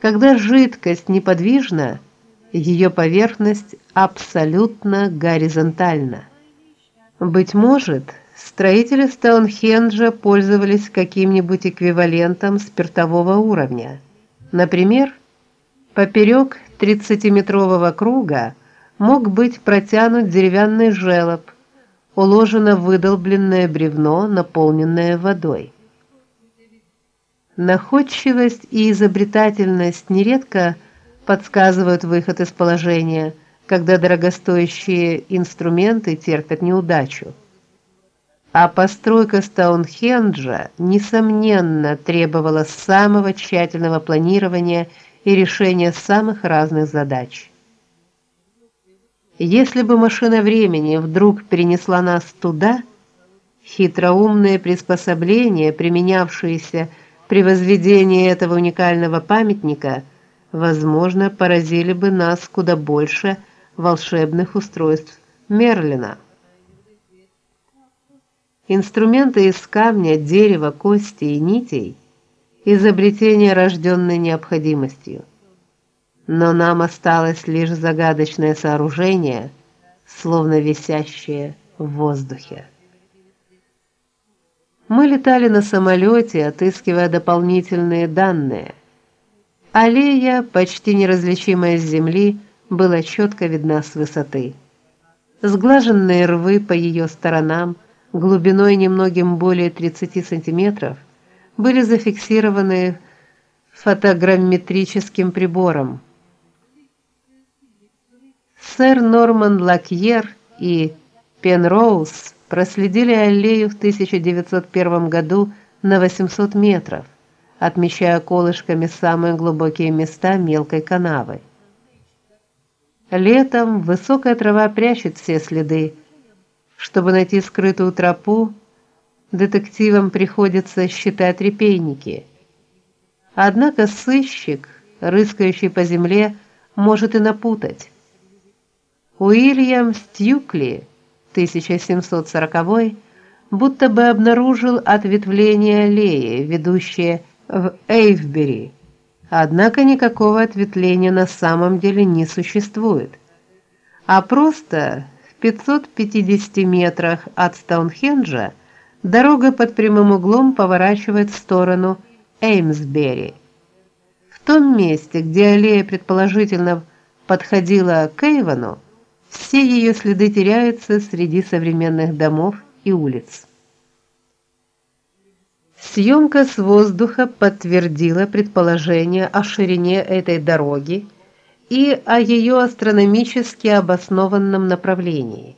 Когда жидкость неподвижна, ее поверхность абсолютно горизонтальна. Быть может, строители Стоунхенджа пользовались каким-нибудь эквивалентом спиртового уровня. Например, поперек 30-метрового круга мог быть протянут деревянный желоб, уложено выдолбленное бревно, наполненное водой. Находчивость и изобретательность нередко подсказывают выход из положения, когда дорогостоящие инструменты терпят неудачу. А постройка Стоунхенджа несомненно требовала самого тщательного планирования и решения самых разных задач. Если бы машина времени вдруг перенесла нас туда, хитроумные приспособления, применявшиеся при возведении этого уникального памятника, возможно, поразили бы нас куда больше волшебных устройств Мерлина. Инструменты из камня, дерева, кости и нитей изобретение, рожденное необходимостью но нам осталось лишь загадочное сооружение, словно висящее в воздухе. Мы летали на самолете, отыскивая дополнительные данные. Аллея, почти неразличимая с земли, была четко видна с высоты. Сглаженные рвы по ее сторонам, глубиной немногим более 30 сантиметров, были зафиксированы фотограмметрическим прибором Сэр Норман Лакьер и Пенроуз проследили аллею в 1901 году на 800 метров, отмечая колышками самые глубокие места мелкой канавы. Летом высокая трава прячет все следы. Чтобы найти скрытую тропу, детективам приходится считать репейники. Однако сыщик, рыскающий по земле, может и напутать. Уильям Стюкли, 1740 будто бы обнаружил ответвление аллеи, ведущее в Эйвбери. Однако никакого ответвления на самом деле не существует. А просто в 550 метрах от Стоунхенджа дорога под прямым углом поворачивает в сторону Эймсбери. В том месте, где аллея предположительно подходила к Эйвону, все ее следы теряются среди современных домов и улиц. Съемка с воздуха подтвердила предположение о ширине этой дороги и о ее астрономически обоснованном направлении.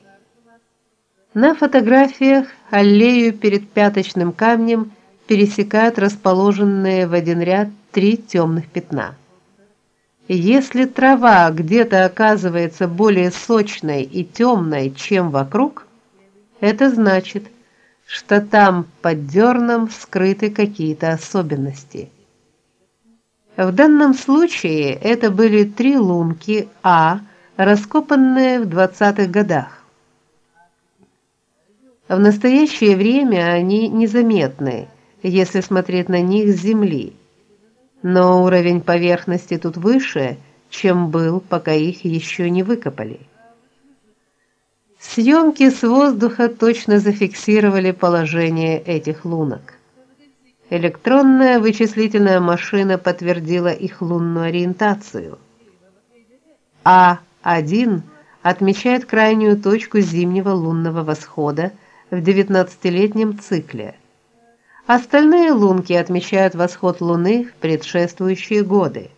На фотографиях аллею перед пяточным камнем пересекают расположенные в один ряд три темных пятна. Если трава где-то оказывается более сочной и темной, чем вокруг, это значит, что там под дерном скрыты какие-то особенности. В данном случае это были три лунки А, раскопанные в 20-х годах. В настоящее время они незаметны, если смотреть на них с земли но уровень поверхности тут выше, чем был, пока их еще не выкопали. Съемки с воздуха точно зафиксировали положение этих лунок. Электронная вычислительная машина подтвердила их лунную ориентацию. А1 отмечает крайнюю точку зимнего лунного восхода в 19-летнем цикле – Остальные лунки отмечают восход Луны в предшествующие годы.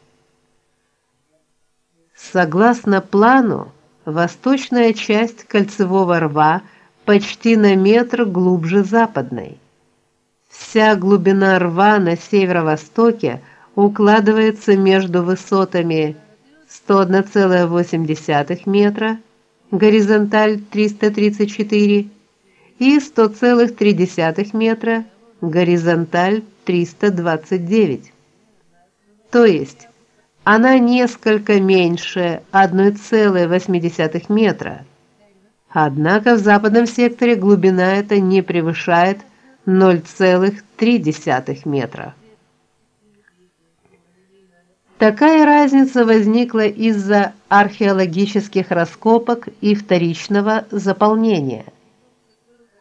Согласно плану, восточная часть кольцевого рва почти на метр глубже западной. Вся глубина рва на северо-востоке укладывается между высотами 101,8 метра, горизонталь 334 и 100,3 метра, горизонталь 329. То есть она несколько меньше 1,8 метра. Однако в западном секторе глубина эта не превышает 0,3 метра. Такая разница возникла из-за археологических раскопок и вторичного заполнения.